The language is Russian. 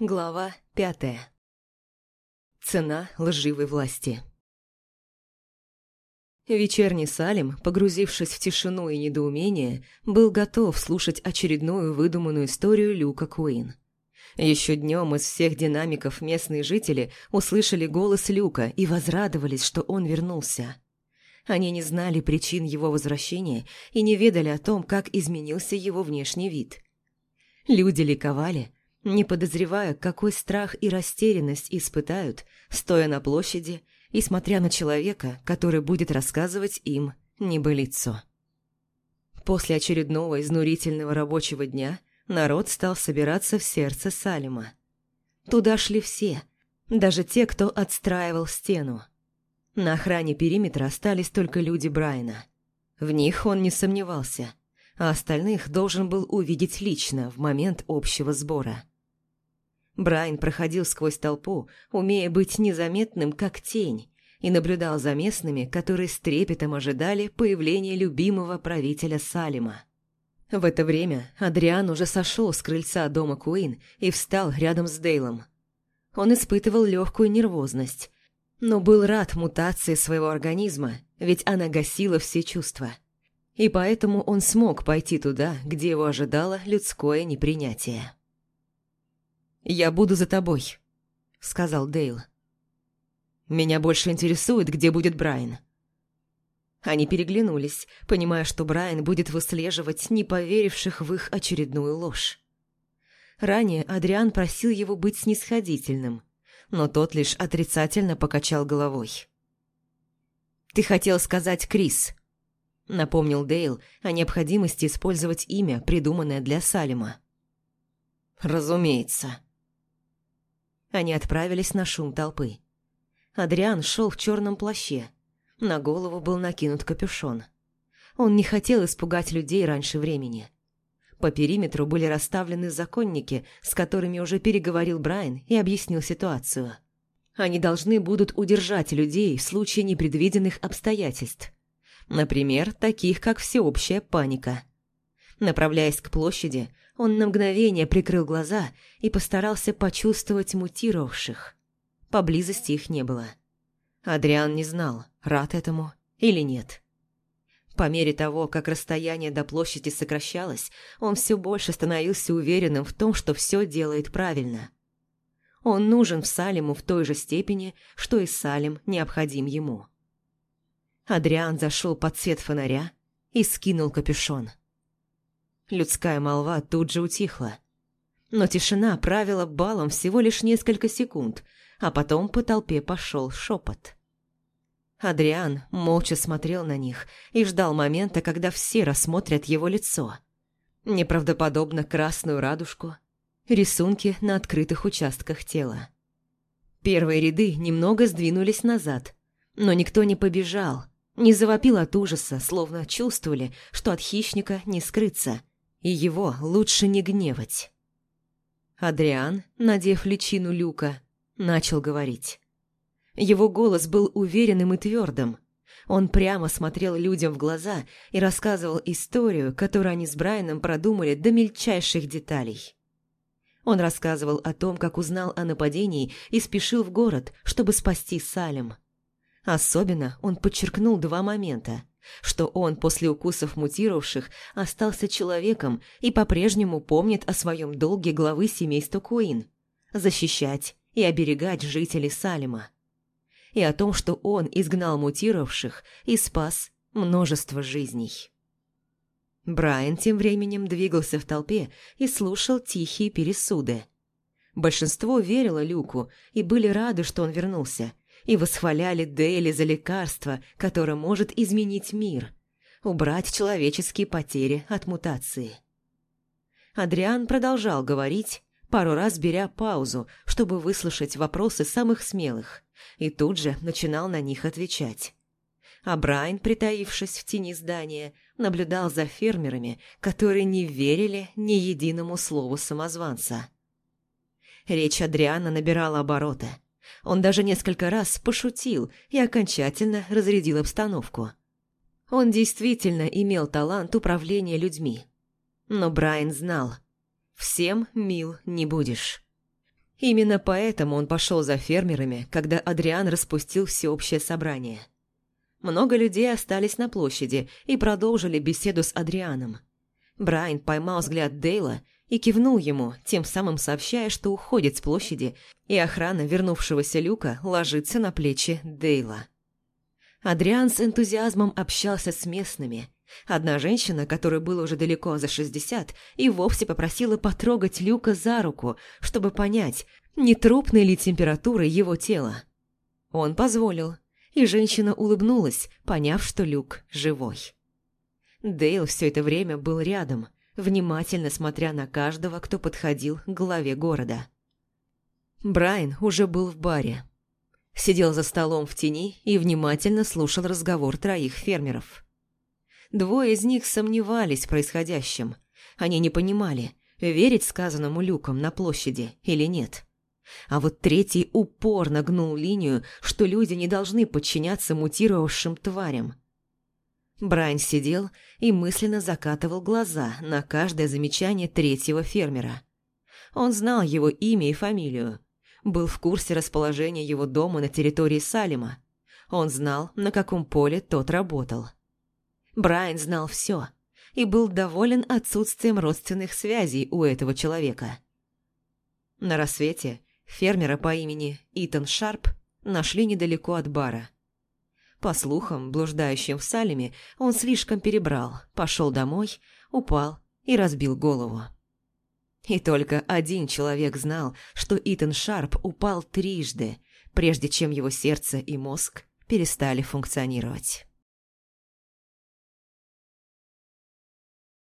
Глава пятая. Цена лживой власти. Вечерний Салим, погрузившись в тишину и недоумение, был готов слушать очередную выдуманную историю Люка Куин. Еще днем из всех динамиков местные жители услышали голос Люка и возрадовались, что он вернулся. Они не знали причин его возвращения и не ведали о том, как изменился его внешний вид. Люди ликовали, не подозревая, какой страх и растерянность испытают, стоя на площади и смотря на человека, который будет рассказывать им небылицу. После очередного изнурительного рабочего дня народ стал собираться в сердце Салима. Туда шли все, даже те, кто отстраивал стену. На охране периметра остались только люди Брайана. В них он не сомневался, а остальных должен был увидеть лично в момент общего сбора. Брайан проходил сквозь толпу, умея быть незаметным, как тень, и наблюдал за местными, которые с трепетом ожидали появления любимого правителя Салима. В это время Адриан уже сошел с крыльца дома Куин и встал рядом с Дейлом. Он испытывал легкую нервозность, но был рад мутации своего организма, ведь она гасила все чувства. И поэтому он смог пойти туда, где его ожидало людское непринятие. «Я буду за тобой», — сказал Дейл. «Меня больше интересует, где будет Брайан». Они переглянулись, понимая, что Брайан будет выслеживать не поверивших в их очередную ложь. Ранее Адриан просил его быть снисходительным, но тот лишь отрицательно покачал головой. «Ты хотел сказать Крис», — напомнил Дейл о необходимости использовать имя, придуманное для Салима. «Разумеется». Они отправились на шум толпы. Адриан шел в черном плаще. На голову был накинут капюшон. Он не хотел испугать людей раньше времени. По периметру были расставлены законники, с которыми уже переговорил Брайан и объяснил ситуацию. Они должны будут удержать людей в случае непредвиденных обстоятельств. Например, таких как всеобщая паника. Направляясь к площади, он на мгновение прикрыл глаза и постарался почувствовать мутировавших. Поблизости их не было. Адриан не знал, рад этому или нет. По мере того, как расстояние до площади сокращалось, он все больше становился уверенным в том, что все делает правильно. Он нужен Салиму в той же степени, что и Салим необходим ему. Адриан зашел под свет фонаря и скинул капюшон. Людская молва тут же утихла. Но тишина правила балом всего лишь несколько секунд, а потом по толпе пошел шепот. Адриан молча смотрел на них и ждал момента, когда все рассмотрят его лицо. Неправдоподобно красную радужку, рисунки на открытых участках тела. Первые ряды немного сдвинулись назад, но никто не побежал, не завопил от ужаса, словно чувствовали, что от хищника не скрыться, и его лучше не гневать. Адриан, надев личину люка, начал говорить. Его голос был уверенным и твердым. Он прямо смотрел людям в глаза и рассказывал историю, которую они с Брайаном продумали до мельчайших деталей. Он рассказывал о том, как узнал о нападении и спешил в город, чтобы спасти Салем. Особенно он подчеркнул два момента – что он после укусов мутировавших остался человеком и по-прежнему помнит о своем долге главы семейства Куин – защищать и оберегать жителей Салема и о том, что он изгнал мутировавших и спас множество жизней. Брайан тем временем двигался в толпе и слушал тихие пересуды. Большинство верило Люку и были рады, что он вернулся, и восхваляли Дейли за лекарство, которое может изменить мир, убрать человеческие потери от мутации. Адриан продолжал говорить, пару раз беря паузу, чтобы выслушать вопросы самых смелых, и тут же начинал на них отвечать. А Брайан, притаившись в тени здания, наблюдал за фермерами, которые не верили ни единому слову самозванца. Речь Адриана набирала обороты. Он даже несколько раз пошутил и окончательно разрядил обстановку. Он действительно имел талант управления людьми. Но Брайан знал – Всем мил не будешь. Именно поэтому он пошел за фермерами, когда Адриан распустил всеобщее собрание. Много людей остались на площади и продолжили беседу с Адрианом. Брайан поймал взгляд Дейла и кивнул ему, тем самым сообщая, что уходит с площади, и охрана вернувшегося люка ложится на плечи Дейла. Адриан с энтузиазмом общался с местными. Одна женщина, которой было уже далеко за шестьдесят, и вовсе попросила потрогать Люка за руку, чтобы понять, не трупной ли температуры его тела. Он позволил, и женщина улыбнулась, поняв, что Люк живой. Дейл все это время был рядом, внимательно смотря на каждого, кто подходил к главе города. Брайан уже был в баре. Сидел за столом в тени и внимательно слушал разговор троих фермеров. Двое из них сомневались в происходящем. Они не понимали, верить сказанному Люком на площади или нет. А вот третий упорно гнул линию, что люди не должны подчиняться мутировавшим тварям. Брайан сидел и мысленно закатывал глаза на каждое замечание третьего фермера. Он знал его имя и фамилию, был в курсе расположения его дома на территории Салима. Он знал, на каком поле тот работал. Брайан знал все и был доволен отсутствием родственных связей у этого человека. На рассвете фермера по имени Итан Шарп нашли недалеко от бара. По слухам, блуждающим в Салеме, он слишком перебрал, пошел домой, упал и разбил голову. И только один человек знал, что Итан Шарп упал трижды, прежде чем его сердце и мозг перестали функционировать.